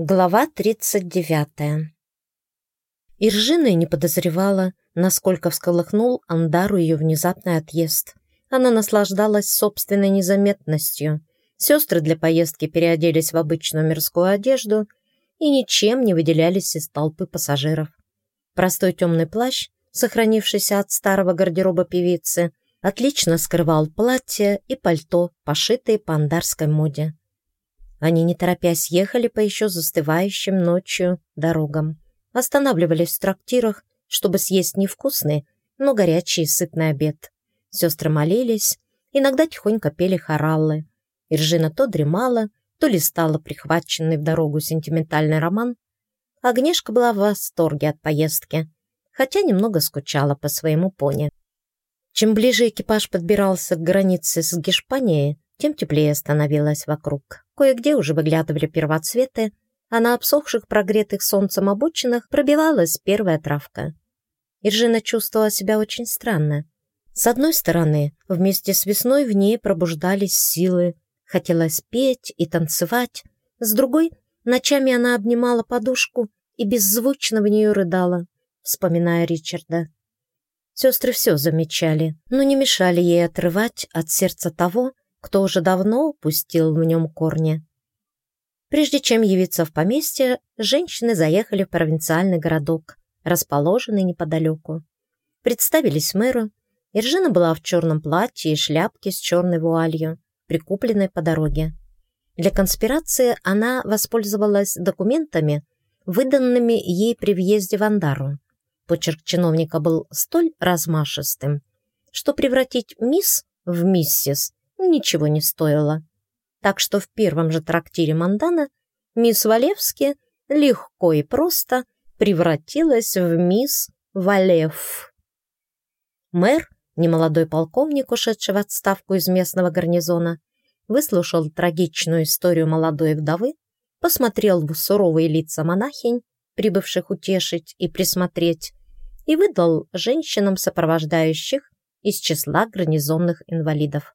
Глава 39 Иржина не подозревала, насколько всколыхнул Андару ее внезапный отъезд. Она наслаждалась собственной незаметностью. Сестры для поездки переоделись в обычную мирскую одежду и ничем не выделялись из толпы пассажиров. Простой темный плащ, сохранившийся от старого гардероба певицы, отлично скрывал платье и пальто, пошитые по андарской моде. Они, не торопясь, ехали по еще застывающим ночью дорогам. Останавливались в трактирах, чтобы съесть невкусный, но горячий и сытный обед. Сестры молились, иногда тихонько пели хораллы. Иржина то дремала, то листала прихваченный в дорогу сентиментальный роман. Агнешка была в восторге от поездки, хотя немного скучала по своему пони. Чем ближе экипаж подбирался к границе с Гешпанией, тем теплее становилось вокруг. Кое-где уже выглядывали первоцветы, а на обсохших, прогретых солнцем обочинах пробивалась первая травка. Иржина чувствовала себя очень странно. С одной стороны, вместе с весной в ней пробуждались силы, хотелось петь и танцевать. С другой, ночами она обнимала подушку и беззвучно в нее рыдала, вспоминая Ричарда. Сестры все замечали, но не мешали ей отрывать от сердца того, кто уже давно пустил в нем корни. Прежде чем явиться в поместье, женщины заехали в провинциальный городок, расположенный неподалеку. Представились мэру. Иржина была в черном платье и шляпке с черной вуалью, прикупленной по дороге. Для конспирации она воспользовалась документами, выданными ей при въезде в Андару. Почерк чиновника был столь размашистым, что превратить мисс в миссис ничего не стоило. Так что в первом же трактире Мандана мисс Валевски легко и просто превратилась в мисс Валев. Мэр, немолодой полковник, ушедший в отставку из местного гарнизона, выслушал трагичную историю молодой вдовы, посмотрел в суровые лица монахинь, прибывших утешить и присмотреть, и выдал женщинам сопровождающих из числа гарнизонных инвалидов.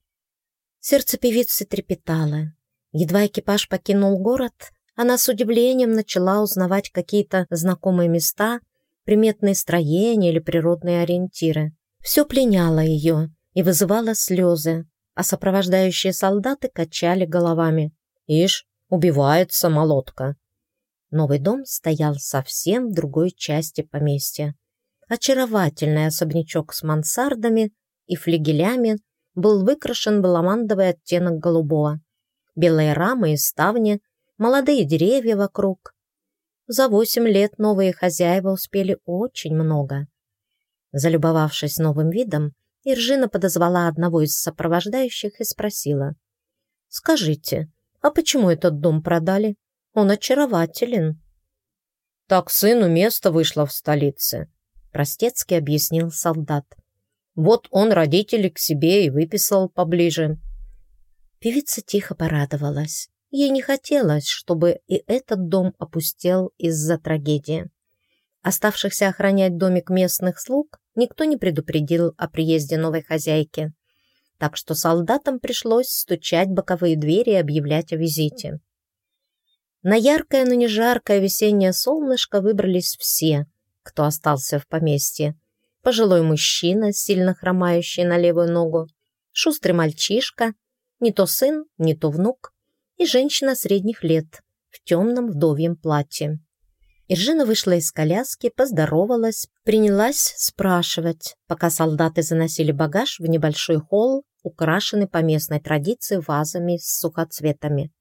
Сердце певицы трепетало. Едва экипаж покинул город, она с удивлением начала узнавать какие-то знакомые места, приметные строения или природные ориентиры. Все пленяло ее и вызывало слезы, а сопровождающие солдаты качали головами. «Ишь, убивается молотка!» Новый дом стоял совсем в другой части поместья. Очаровательный особнячок с мансардами и флигелями был выкрашен в ламандовый оттенок голубого. Белые рамы и ставни, молодые деревья вокруг. За восемь лет новые хозяева успели очень много. Залюбовавшись новым видом, Иржина подозвала одного из сопровождающих и спросила. «Скажите, а почему этот дом продали? Он очарователен». «Так сыну место вышло в столице», – простецки объяснил солдат. Вот он родителей к себе и выписал поближе. Певица тихо порадовалась. Ей не хотелось, чтобы и этот дом опустел из-за трагедии. Оставшихся охранять домик местных слуг никто не предупредил о приезде новой хозяйки, так что солдатам пришлось стучать боковые двери и объявлять о визите. На яркое, но не жаркое весеннее солнышко выбрались все, кто остался в поместье, пожилой мужчина, сильно хромающий на левую ногу, шустрый мальчишка, не то сын, не то внук, и женщина средних лет в темном вдовьем платье. Иржина вышла из коляски, поздоровалась, принялась спрашивать, пока солдаты заносили багаж в небольшой холл, украшенный по местной традиции вазами с сухоцветами.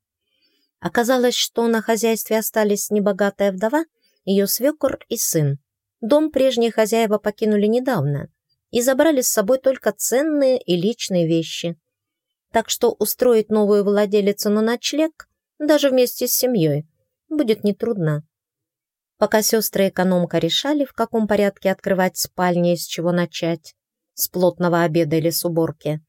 Оказалось, что на хозяйстве остались небогатая вдова, ее свекор и сын. Дом прежние хозяева покинули недавно и забрали с собой только ценные и личные вещи. Так что устроить новую владелицу на ночлег, даже вместе с семьей, будет нетрудно. Пока сестры экономка решали, в каком порядке открывать спальни и с чего начать, с плотного обеда или с уборки,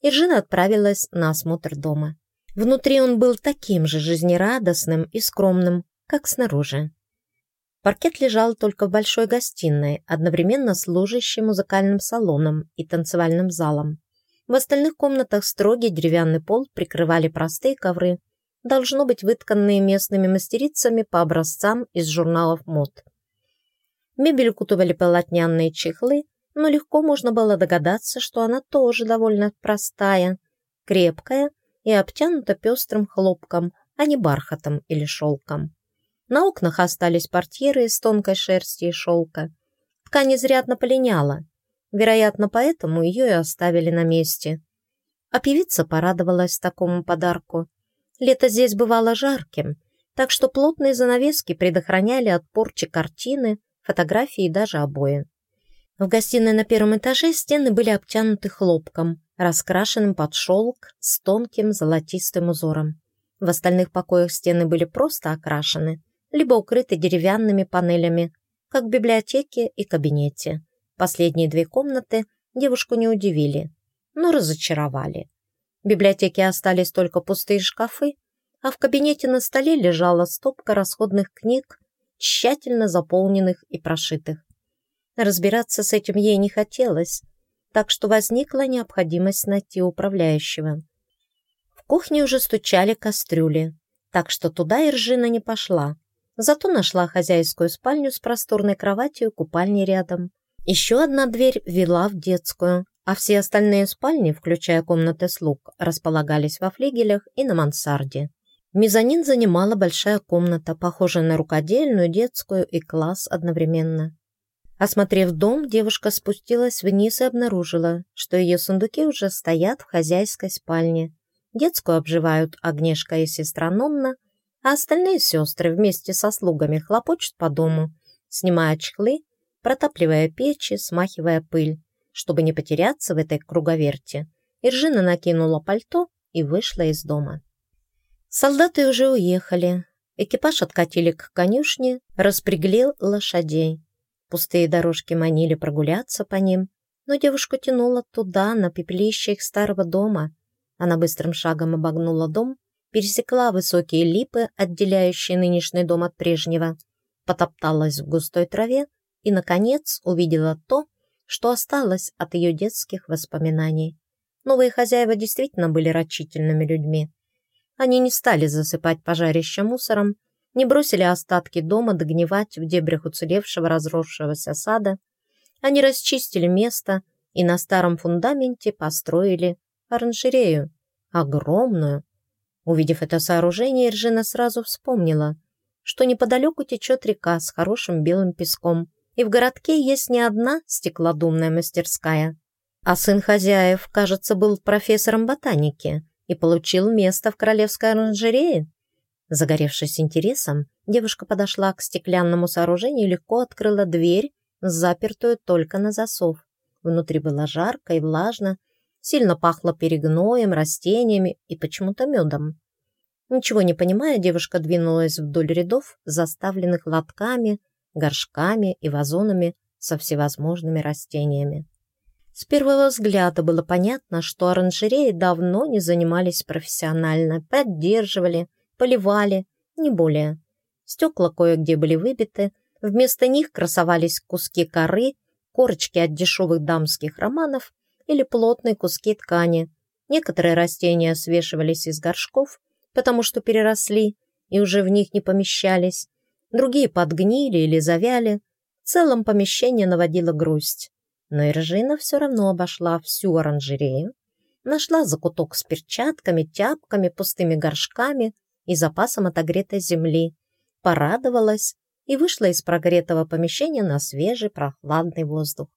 Иржина отправилась на осмотр дома. Внутри он был таким же жизнерадостным и скромным, как снаружи. Паркет лежал только в большой гостиной, одновременно служащей музыкальным салоном и танцевальным залом. В остальных комнатах строгий деревянный пол прикрывали простые ковры, должно быть вытканные местными мастерицами по образцам из журналов мод. Мебель укутывали полотняные чехлы, но легко можно было догадаться, что она тоже довольно простая, крепкая и обтянута пестрым хлопком, а не бархатом или шелком. На окнах остались портьеры из тонкой шерсти и шелка. Ткань изрядно полиняла. Вероятно, поэтому ее и оставили на месте. А певица порадовалась такому подарку. Лето здесь бывало жарким, так что плотные занавески предохраняли от порчи картины, фотографии и даже обои. В гостиной на первом этаже стены были обтянуты хлопком, раскрашенным под шелк с тонким золотистым узором. В остальных покоях стены были просто окрашены, либо укрыты деревянными панелями, как в библиотеке и кабинете. Последние две комнаты девушку не удивили, но разочаровали. В библиотеке остались только пустые шкафы, а в кабинете на столе лежала стопка расходных книг, тщательно заполненных и прошитых. Разбираться с этим ей не хотелось, так что возникла необходимость найти управляющего. В кухне уже стучали кастрюли, так что туда Иржина не пошла, Зато нашла хозяйскую спальню с просторной кроватью и купальней рядом. Еще одна дверь вела в детскую, а все остальные спальни, включая комнаты слуг, располагались во флигелях и на мансарде. Мезонин занимала большая комната, похожая на рукодельную, детскую и класс одновременно. Осмотрев дом, девушка спустилась вниз и обнаружила, что ее сундуки уже стоят в хозяйской спальне. Детскую обживают Агнешка и сестра Нонна, а остальные сестры вместе со слугами хлопочут по дому, снимая чехлы, протапливая печи, смахивая пыль, чтобы не потеряться в этой круговерте. Иржина накинула пальто и вышла из дома. Солдаты уже уехали. Экипаж откатили к конюшне, распрягли лошадей. Пустые дорожки манили прогуляться по ним, но девушку тянуло туда, на пепелище их старого дома. Она быстрым шагом обогнула дом пересекла высокие липы, отделяющие нынешний дом от прежнего, потопталась в густой траве и, наконец, увидела то, что осталось от ее детских воспоминаний. Новые хозяева действительно были рачительными людьми. Они не стали засыпать пожарище мусором, не бросили остатки дома догнивать в дебрях уцелевшего разросшегося сада. Они расчистили место и на старом фундаменте построили оранжерею, огромную, Увидев это сооружение, Иржина сразу вспомнила, что неподалеку течет река с хорошим белым песком, и в городке есть не одна стеклодумная мастерская. А сын хозяев, кажется, был профессором ботаники и получил место в королевской оранжерее. Загоревшись интересом, девушка подошла к стеклянному сооружению и легко открыла дверь, запертую только на засов. Внутри было жарко и влажно, Сильно пахло перегноем, растениями и почему-то медом. Ничего не понимая, девушка двинулась вдоль рядов, заставленных лотками, горшками и вазонами со всевозможными растениями. С первого взгляда было понятно, что оранжереи давно не занимались профессионально, поддерживали, поливали, не более. Стекла кое-где были выбиты, вместо них красовались куски коры, корочки от дешевых дамских романов или плотные куски ткани. Некоторые растения свешивались из горшков, потому что переросли и уже в них не помещались. Другие подгнили или завяли. В целом помещение наводило грусть. Но Иржина все равно обошла всю оранжерею, нашла закуток с перчатками, тяпками, пустыми горшками и запасом отогретой земли, порадовалась и вышла из прогретого помещения на свежий прохладный воздух.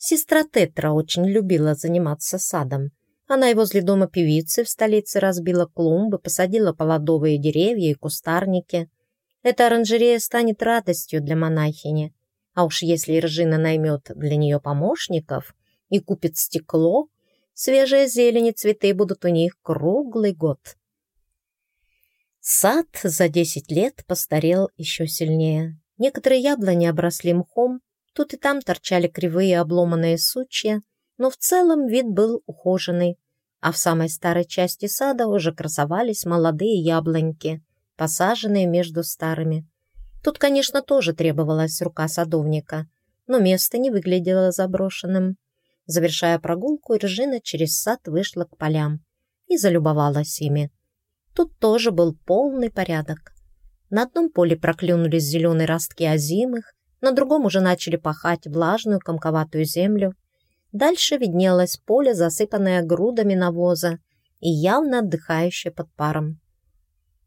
Сестра Тетра очень любила заниматься садом. Она и возле дома певицы в столице разбила клумбы, посадила плодовые деревья и кустарники. Эта оранжерея станет радостью для монахини. А уж если Иржина наймет для нее помощников и купит стекло, свежие зелени цветы будут у них круглый год. Сад за десять лет постарел еще сильнее. Некоторые яблони обросли мхом, Тут и там торчали кривые обломанные сучья, но в целом вид был ухоженный, а в самой старой части сада уже красовались молодые яблоньки, посаженные между старыми. Тут, конечно, тоже требовалась рука садовника, но место не выглядело заброшенным. Завершая прогулку, Иржина через сад вышла к полям и залюбовалась ими. Тут тоже был полный порядок. На одном поле проклюнулись зеленые ростки озимых, на другом уже начали пахать влажную комковатую землю. Дальше виднелось поле, засыпанное грудами навоза и явно отдыхающее под паром.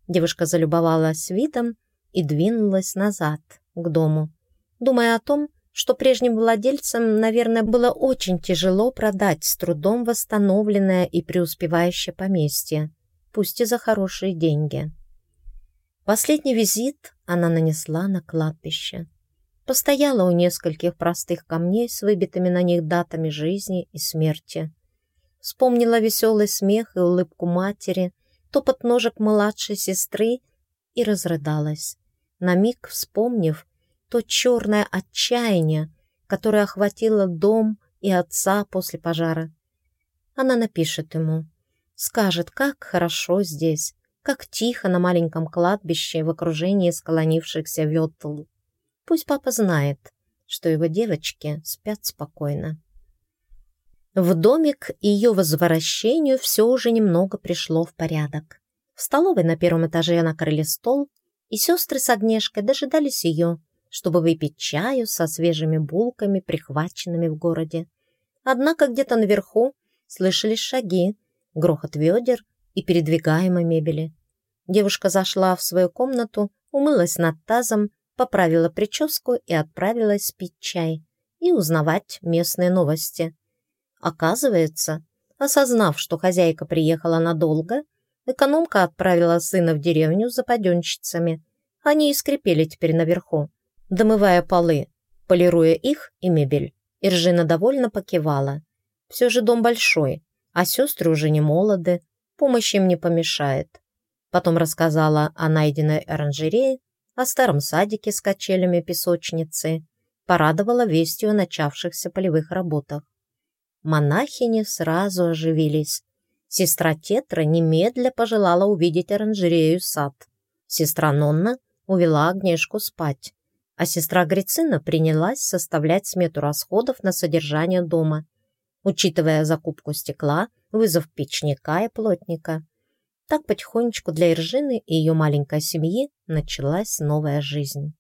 Девушка залюбовалась видом и двинулась назад, к дому, думая о том, что прежним владельцам, наверное, было очень тяжело продать с трудом восстановленное и преуспевающее поместье, пусть и за хорошие деньги. Последний визит она нанесла на кладбище. Постояла у нескольких простых камней с выбитыми на них датами жизни и смерти. Вспомнила веселый смех и улыбку матери, топот ножек младшей сестры и разрыдалась, на миг вспомнив то черное отчаяние, которое охватило дом и отца после пожара. Она напишет ему, скажет, как хорошо здесь, как тихо на маленьком кладбище в окружении склонившихся ветл. Пусть папа знает, что его девочки спят спокойно. В домик ее возвращению все уже немного пришло в порядок. В столовой на первом этаже накрыли стол, и сестры с Агнешкой дожидались ее, чтобы выпить чаю со свежими булками, прихваченными в городе. Однако где-то наверху слышались шаги, грохот ведер и передвигаемой мебели. Девушка зашла в свою комнату, умылась над тазом, поправила прическу и отправилась пить чай и узнавать местные новости. Оказывается, осознав, что хозяйка приехала надолго, экономка отправила сына в деревню за паденщицами. Они и скрипели теперь наверху, домывая полы, полируя их и мебель. Иржина довольно покивала. Все же дом большой, а сестры уже не молоды, помощь им не помешает. Потом рассказала о найденной оранжерее, о старом садике с качелями песочницы, порадовала вестью о начавшихся полевых работах. Монахини сразу оживились. Сестра Тетра немедля пожелала увидеть оранжерею сад. Сестра Нонна увела Агнешку спать, а сестра Грицина принялась составлять смету расходов на содержание дома, учитывая закупку стекла, вызов печника и плотника. Так потихонечку для Иржины и ее маленькой семьи началась новая жизнь.